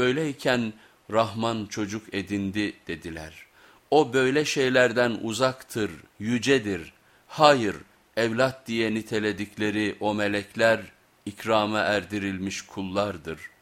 böyleyken Rahman çocuk edindi dediler. O böyle şeylerden uzaktır, yücedir. Hayır, evlat diye niteledikleri o melekler ikrama erdirilmiş kullardır.''